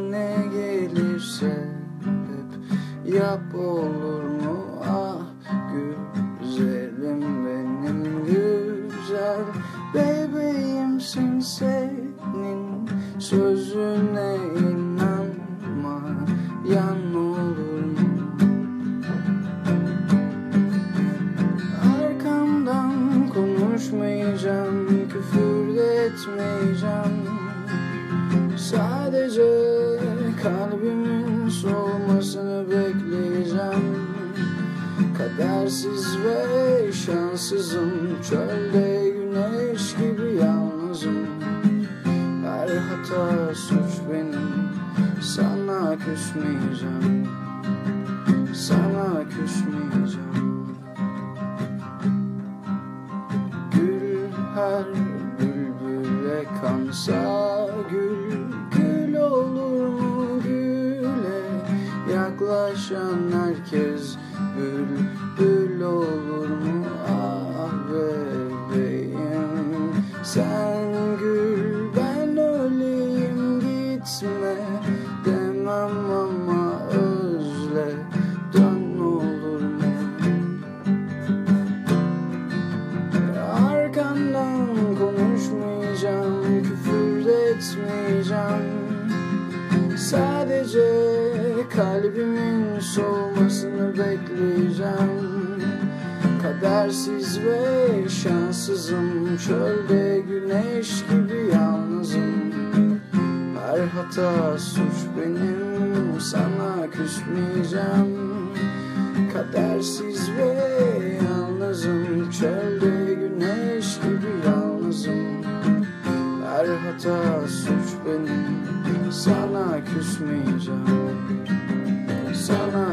ne gelirse hep yap olur mu? Ah güzelim benim güzel bebeğimsin senin sözüne inanma. Yan olur mu? Arkamdan konuşmayacağım küfür etmeyeceğim. Sadece kalbimin soğumasını bekleyeceğim. Kadersiz ve şanssızım. Çölde güneş gibi yalnızım. Her hata suç benim. Sana küsmeyeceğim. Sana küsmeyeceğim. Gül her bülbüle kansa Gül gül olur Yaklaşan herkes bülbül olur mu? Ah bebeğim Sen gül ben öleyim gitme demem ama özle dön olur mu? Arkandan konuşmayacağım, küfür etmeyeceğim. Sadece kalbimin soğumasını bekleyeceğim. Kadersiz ve şanssızım. Çölde güneş gibi yalnızım. Her hata suç benim. Sana küsmeyeceğim. Kadersiz ve yalnızım. Çölde güneş gibi yalnızım. Her hata suç benim. Sana küsmeyeceğim Sana küsmeyeceğim